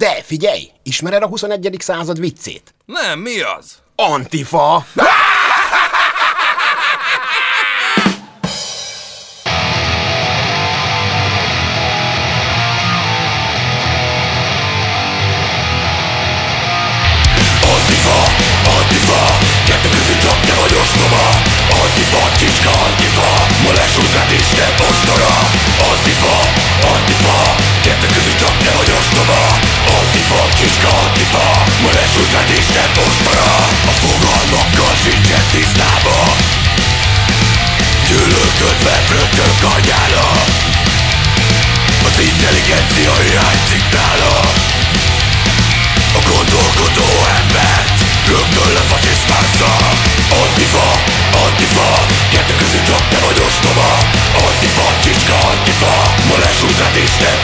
Te, figyelj! Ismered a 21. század viccét? Nem, mi az? Antifa! Antifa, Antifa, kettő között csak te vagy ostoba Antifa, csicska, tisztába Gyűlölködve rögtön kanyára Az intelligencia hiányzik nála a gondolkodó embert Rögtön lefasisztázza Antifa, Antifa Kettő között csak te vagy ostoba. Antifa, csicska, Antifa Ma lesújt rád Isten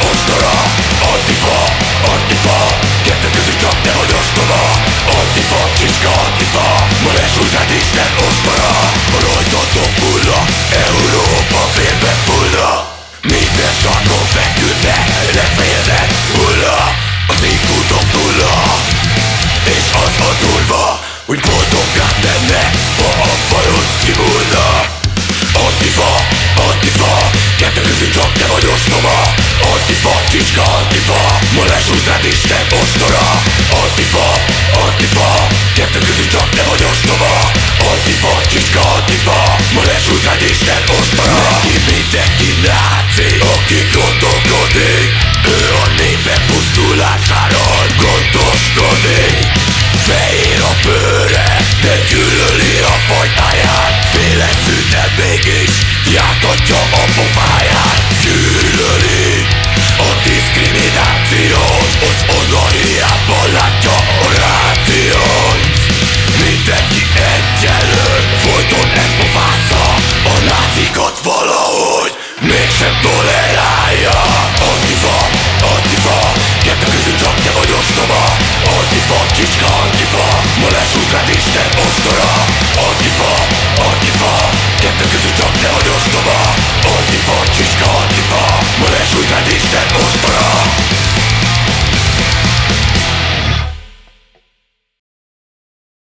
tenne Ha a fajod kimúlna Antifa, Antifa Kettő között csak te vagy ostoba Antifa, csicska, Antifa Ma lesújt rád Isten ostora Antifa, Antifa Kettő között csak te vagy ostoba Antifa, csicska, Antifa Ma lesújt rád Isten ostora Neki mindenki náci Aki gondolkodik Ő a népek pusztulásáról gondoskodik Fehér a bőre, de gyűlöli a fajtáját Féle szűnel mégis, jártatja a pofáját. Gyűlöli a diszkriminációt Az onariában látja a rációt. Mindenki egyenlő, folyton ezt pofázza A nácikat valahogy mégsem tolerálja Antifa, Antifa Kettő között csak te vagy ostoba